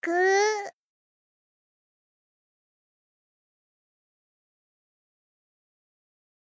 く。